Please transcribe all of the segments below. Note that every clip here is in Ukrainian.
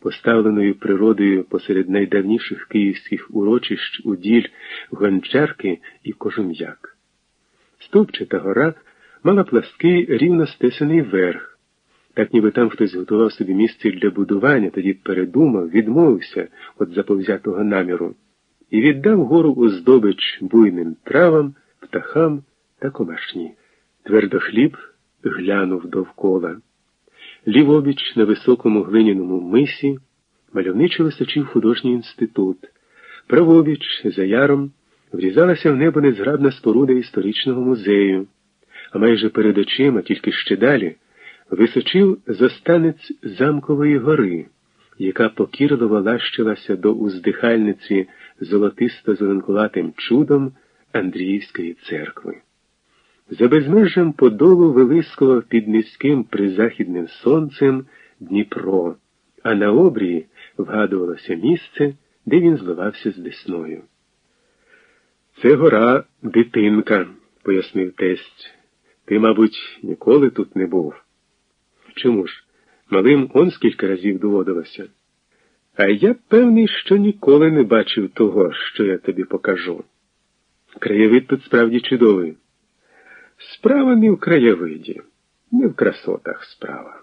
поставленою природою посеред найдавніших київських урочищ уділь Гончарки і Кожум'як. Стовпчата гора мала плаский рівно стесаний верх, так ніби там хтось готував собі місце для будування, тоді передумав, відмовився від заповзятого наміру і віддав гору у здобич буйним травам, птахам та комашні. Твердохліб глянув довкола. Лівобіч на високому глиняному мисі мальовничо височив художній інститут. Правобіч, за яром, врізалася в небо незграбна споруда історичного музею, а майже перед очима, тільки ще далі, височив застанець замкової гори, яка покірливо лащилася до уздихальниці золотисто зеленкуватим чудом Андріївської церкви. За безмежжям подолу вилискував під низьким призахідним сонцем Дніпро, а на обрії вгадувалося місце, де він зливався з десною. Це гора дитинка, пояснив тесть. Ти, мабуть, ніколи тут не був. Чому ж? Малим он скільки разів доводилося. А я певний, що ніколи не бачив того, що я тобі покажу. Краєвид тут справді чудовий. Справа не в краєвиді, не в красотах справа.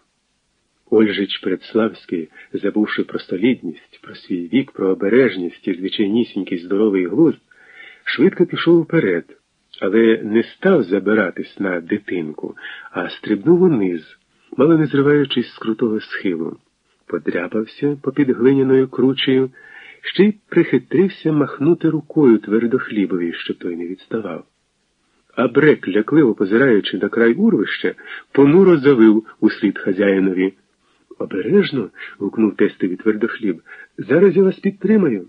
Ольжич Предславський, забувши про столідність, про свій вік, про обережність і звичайнісінький здоровий глузд, швидко пішов вперед, але не став забиратись на дитинку, а стрибнув униз, мало не зриваючись з крутого схилу, подряпався попід глиняною кручею, ще й прихитрився махнути рукою твердохлібові, щоб той не відставав а брек, лякливо позираючи на край урвища, понуро завив услід хазяїнові. Обережно. гукнув тестові твердохліб. Зараз я вас підтримаю.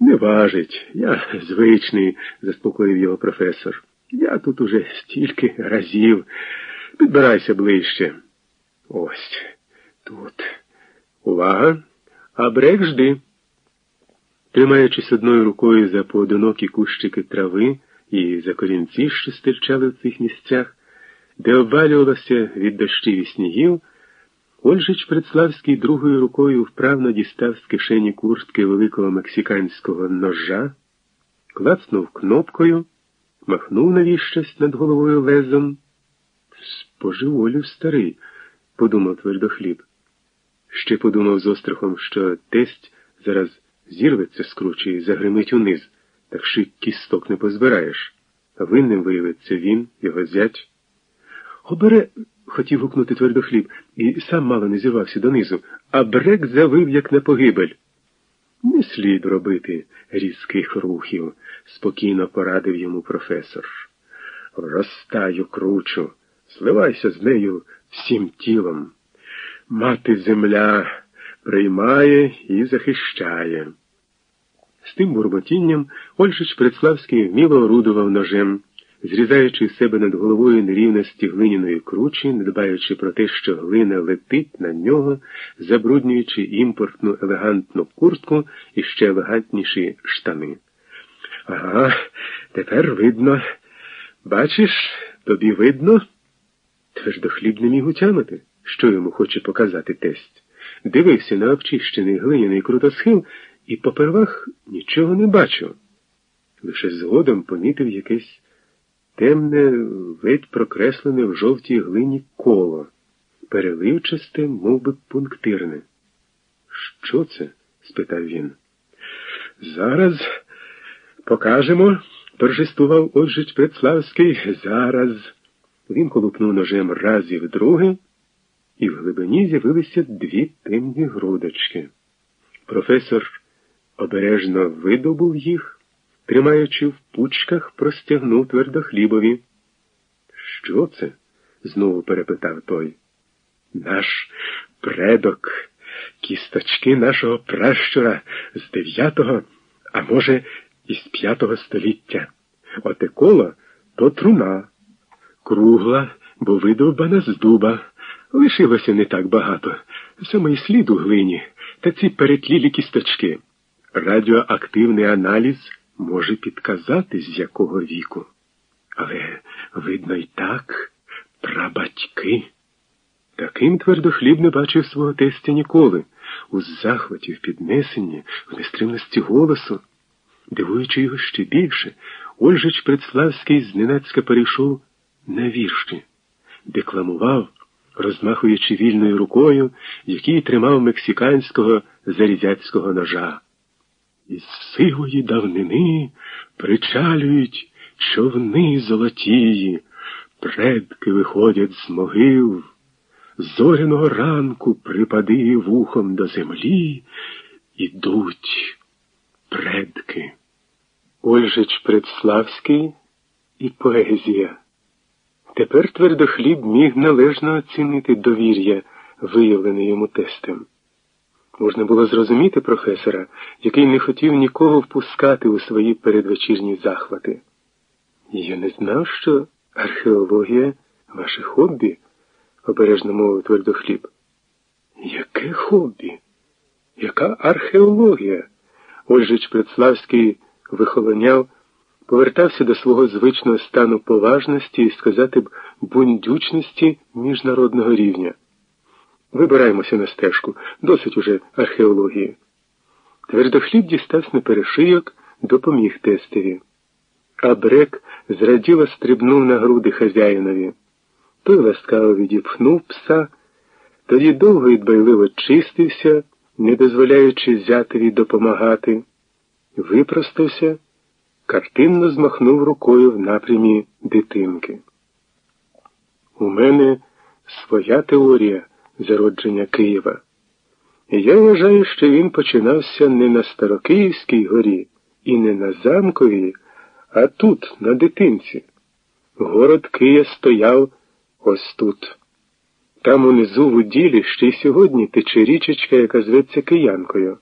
Не важить, я звичний, заспокоїв його професор. Я тут уже стільки разів. Підбирайся ближче. Ось тут. Увага, а брек жди. Тримаючись одною рукою за поодинокі кущики трави, і за корінці, що стирчали в цих місцях, де обвалювалося від дощів і снігів, Ольжич Предславський другою рукою вправно дістав з кишені куртки великого мексиканського ножа, клацнув кнопкою, махнув навіщось над головою лезом. Споживолів старий, подумав твердохліб. Ще подумав з острахом, що тесть зараз зірветься з кручі і загримить униз так й кісток не позбираєш. Винним виявиться він, його зять. Обере, хотів гукнути твердохліб, і сам мало не зірвався донизу, а брек завив, як на погибель. Не слід робити різких рухів, спокійно порадив йому професор. Розтаю кручу, зливайся з нею всім тілом. Мати земля приймає і захищає. З тим бурмотінням Ольжич Предславський вміло орудував ножем, зрізаючи з себе над головою нерівності глиняної кручі, не дбаючи про те, що глина летить на нього, забруднюючи імпортну елегантну куртку і ще елегантніші штани. Ага, тепер видно. Бачиш, тобі видно? Твердохліб не міг утямити, що йому хоче показати тесть. Дивився на обчищений глиняний крутосхил і попервах нічого не бачив. Лише згодом помітив якесь темне, ледь прокреслене в жовтій глині коло, переливчасте, мов би, пунктирне. Що це? спитав він. Зараз покажемо, торжествував Оджич Предславський. Зараз. Він колупнув ножем раз і вдруге, і в глибині з'явилися дві темні грудочки. Професор обережно видобув їх, тримаючи в пучках, простягнув твердохлібові. Що це? знову перепитав той. Наш предок, кісточки нашого пращура з дев'ятого, а може, із п'ятого століття. Оте коло то труна, кругла, бо видовбана з дуба. Лишилося не так багато. Саме слід у глині та ці перетлілі кісточки. Радіоактивний аналіз може підказати, з якого віку. Але, видно, й так, прабатьки. Таким твердохліб не бачив свого тестя ніколи. у захваті, в піднесенні, в нестримності голосу. Дивуючи його ще більше, Ольжич Предславський зненацька перейшов на вірші, декламував, розмахуючи вільною рукою, який тримав мексиканського зарізяцького ножа. Із сивої давнини причалюють човни золотії, предки виходять з могил, зоряного ранку припади вухом до землі, ідуть предки. Ольжич Предславський і поезія. Тепер твердохліб міг належно оцінити довір'я, виявлене йому тестем. Можна було зрозуміти професора, який не хотів нікого впускати у свої передвечірні захвати. Я не знав, що археологія ваше хобі, обережно мовив твердохліб. Яке хобі? Яка археологія? Ольжич Предславський вихолоняв, повертався до свого звичного стану поважності і сказати б бундючності міжнародного рівня. Вибираємося на стежку, досить уже археології. Твердохліб дістався на перешийок, допоміг тестові. А брек зраділо стрибнув на груди хазяїнові. Той ласкаво відіпхнув пса, тоді довго і дбайливо чистився, не дозволяючи зятеві допомагати, випростався, картинно змахнув рукою в напрямі дитинки. У мене своя теорія зародження Києва. Я вважаю, що він починався не на Старокиївській горі і не на замковій, а тут, на дитинці. Город Кия стояв ось тут. Там унизу в уділі ще й сьогодні тече річечка, яка зветься киянкою.